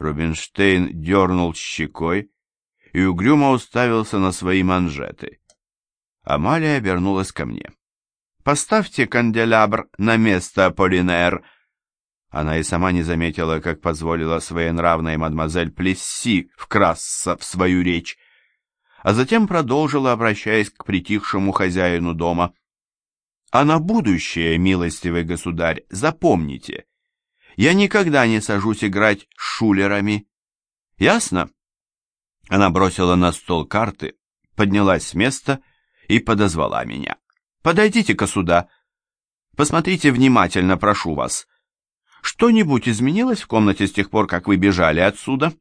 Рубинштейн дернул щекой и угрюмо уставился на свои манжеты. Амалия обернулась ко мне. «Поставьте канделябр на место, Полинер!» Она и сама не заметила, как позволила своенравной мадемуазель Плесси вкрасться в свою речь, а затем продолжила, обращаясь к притихшему хозяину дома. «А на будущее, милостивый государь, запомните, я никогда не сажусь играть с шулерами. Ясно?» Она бросила на стол карты, поднялась с места и подозвала меня. «Подойдите-ка сюда. Посмотрите внимательно, прошу вас. Что-нибудь изменилось в комнате с тех пор, как вы бежали отсюда?»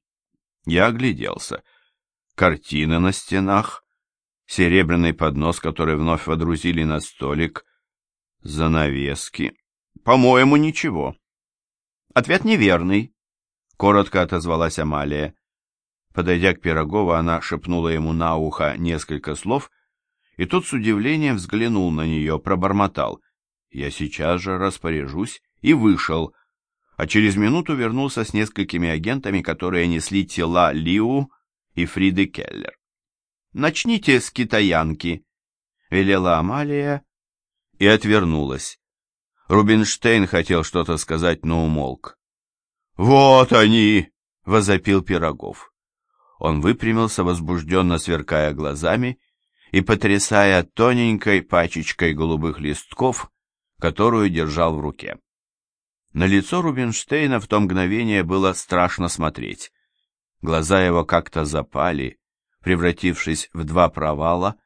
Я огляделся. Картины на стенах, серебряный поднос, который вновь водрузили на столик, занавески. По-моему, ничего. Ответ неверный, коротко отозвалась Амалия. Подойдя к Пирогову, она шепнула ему на ухо несколько слов, и тот с удивлением взглянул на нее, пробормотал. Я сейчас же распоряжусь и вышел, а через минуту вернулся с несколькими агентами, которые несли тела Лиу и Фриды Келлер. «Начните с китаянки», — велела Амалия и отвернулась. Рубинштейн хотел что-то сказать, но умолк. «Вот они!» — возопил Пирогов. Он выпрямился, возбужденно сверкая глазами и потрясая тоненькой пачечкой голубых листков, которую держал в руке. На лицо Рубинштейна в то мгновение было страшно смотреть. Глаза его как-то запали, превратившись в два провала.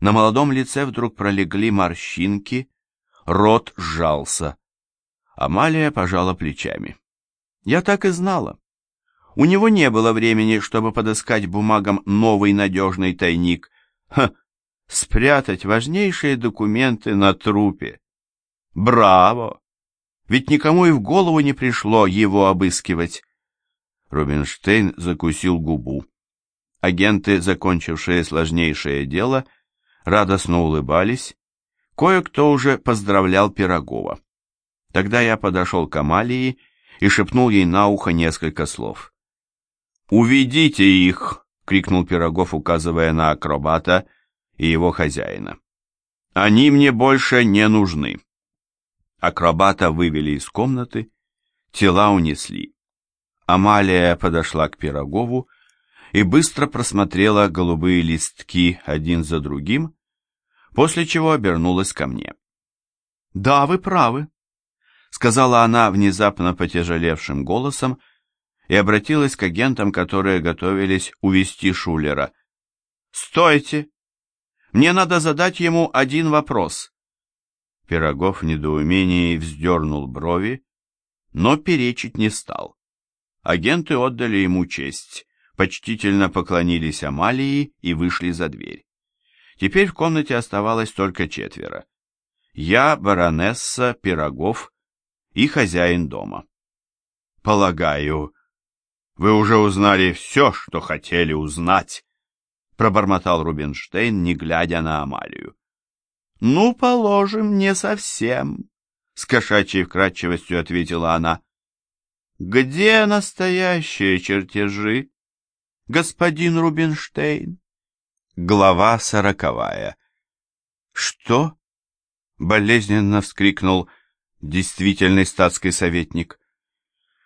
На молодом лице вдруг пролегли морщинки, рот сжался. Амалия пожала плечами. Я так и знала. У него не было времени, чтобы подыскать бумагам новый надежный тайник. Ха! Спрятать важнейшие документы на трупе. Браво! Ведь никому и в голову не пришло его обыскивать. Рубинштейн закусил губу. Агенты, закончившие сложнейшее дело, радостно улыбались. Кое-кто уже поздравлял Пирогова. Тогда я подошел к Амалии и шепнул ей на ухо несколько слов. «Уведите их!» — крикнул Пирогов, указывая на акробата и его хозяина. «Они мне больше не нужны!» Акробата вывели из комнаты, тела унесли. Амалия подошла к Пирогову и быстро просмотрела голубые листки один за другим, после чего обернулась ко мне. «Да, вы правы», — сказала она внезапно потяжелевшим голосом и обратилась к агентам, которые готовились увести Шулера. «Стойте! Мне надо задать ему один вопрос». Пирогов в недоумении вздернул брови, но перечить не стал. Агенты отдали ему честь, почтительно поклонились Амалии и вышли за дверь. Теперь в комнате оставалось только четверо. Я, баронесса, Пирогов и хозяин дома. «Полагаю, вы уже узнали все, что хотели узнать», пробормотал Рубинштейн, не глядя на Амалию. «Ну, положим, не совсем», — с кошачьей вкрадчивостью ответила она. Где настоящие чертежи, господин Рубинштейн? Глава сороковая. Что? Болезненно вскрикнул действительный статский советник.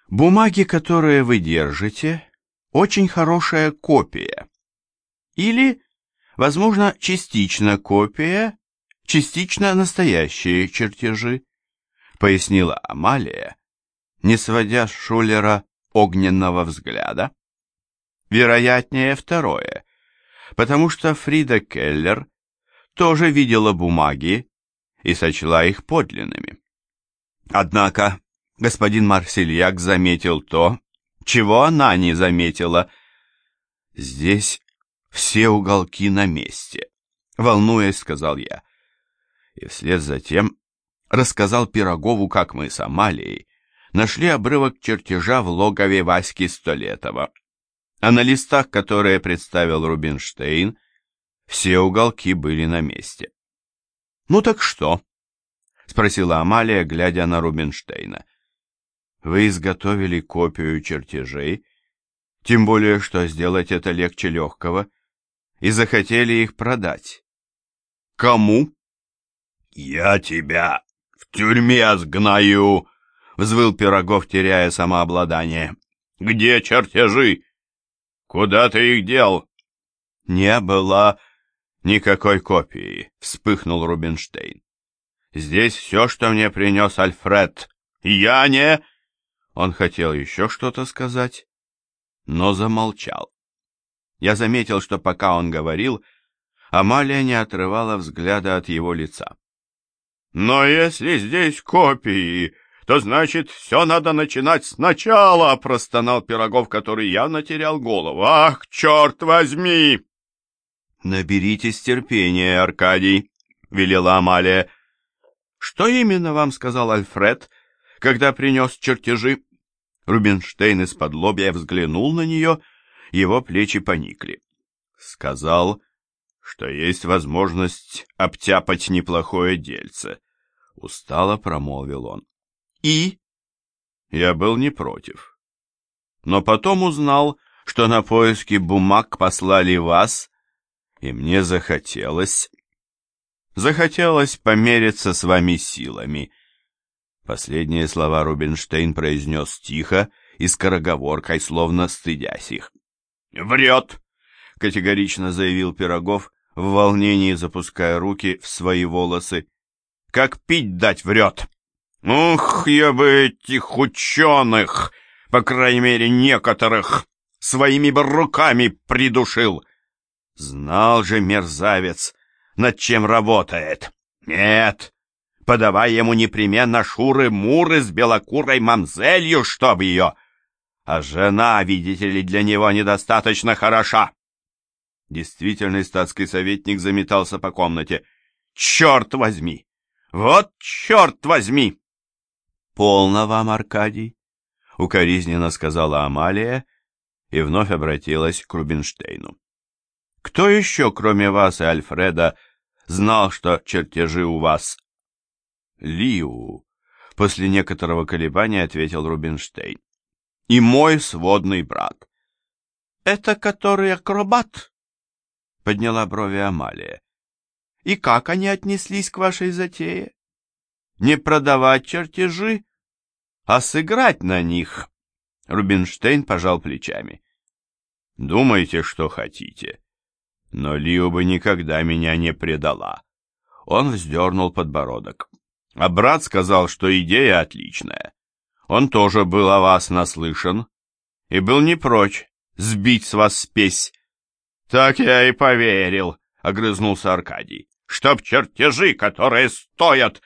Бумаги, которые вы держите, очень хорошая копия. Или, возможно, частично копия, частично настоящие чертежи, пояснила Амалия, не сводя с Шулера огненного взгляда? Вероятнее второе, потому что Фрида Келлер тоже видела бумаги и сочла их подлинными. Однако господин Марсельяк заметил то, чего она не заметила. Здесь все уголки на месте, волнуясь, сказал я. И вслед за тем рассказал Пирогову, как мы с Амалией нашли обрывок чертежа в логове Васьки Столетова. А на листах, которые представил Рубинштейн, все уголки были на месте. «Ну так что?» — спросила Амалия, глядя на Рубинштейна. «Вы изготовили копию чертежей Тем более, что сделать это легче легкого, и захотели их продать. Кому? «Я тебя в тюрьме сгною!» — взвыл Пирогов, теряя самообладание. «Где чертежи? Куда ты их дел?» «Не было никакой копии», — вспыхнул Рубинштейн. «Здесь все, что мне принес Альфред. Я не...» Он хотел еще что-то сказать, но замолчал. Я заметил, что пока он говорил, Амалия не отрывала взгляда от его лица. «Но если здесь копии, то значит, все надо начинать сначала!» — простонал Пирогов, который явно терял голову. «Ах, черт возьми!» «Наберитесь терпения, Аркадий», — велела Амалия. «Что именно вам сказал Альфред, когда принес чертежи?» Рубинштейн из-под лобья взглянул на нее, его плечи поникли. Сказал, что есть возможность обтяпать неплохое дельце. Устало промолвил он. И? Я был не против. Но потом узнал, что на поиски бумаг послали вас, и мне захотелось... Захотелось помериться с вами силами. Последние слова Рубинштейн произнес тихо и скороговоркой, словно стыдясь их. «Врет!» — категорично заявил Пирогов, в волнении запуская руки в свои волосы. «Как пить дать врет!» «Ух, я бы этих ученых, по крайней мере некоторых, своими бы руками придушил!» Знал же мерзавец, над чем работает. Нет, подавай ему непременно шуры-муры с белокурой мамзелью, чтоб ее. А жена, видите ли, для него недостаточно хороша. Действительный статский советник заметался по комнате. Черт возьми! Вот черт возьми! Полно вам, Аркадий, укоризненно сказала Амалия и вновь обратилась к Рубинштейну. Кто еще, кроме вас и Альфреда, знал, что чертежи у вас Лиу, после некоторого колебания ответил Рубинштейн. И мой сводный брат. Это который акробат? Подняла брови Амалия. И как они отнеслись к вашей затее? Не продавать чертежи, а сыграть на них. Рубинштейн пожал плечами. Думайте, что хотите. Но Лиу бы никогда меня не предала. Он вздернул подбородок. А брат сказал, что идея отличная. Он тоже был о вас наслышан и был не прочь сбить с вас спесь. Так я и поверил, огрызнулся Аркадий, чтоб чертежи, которые стоят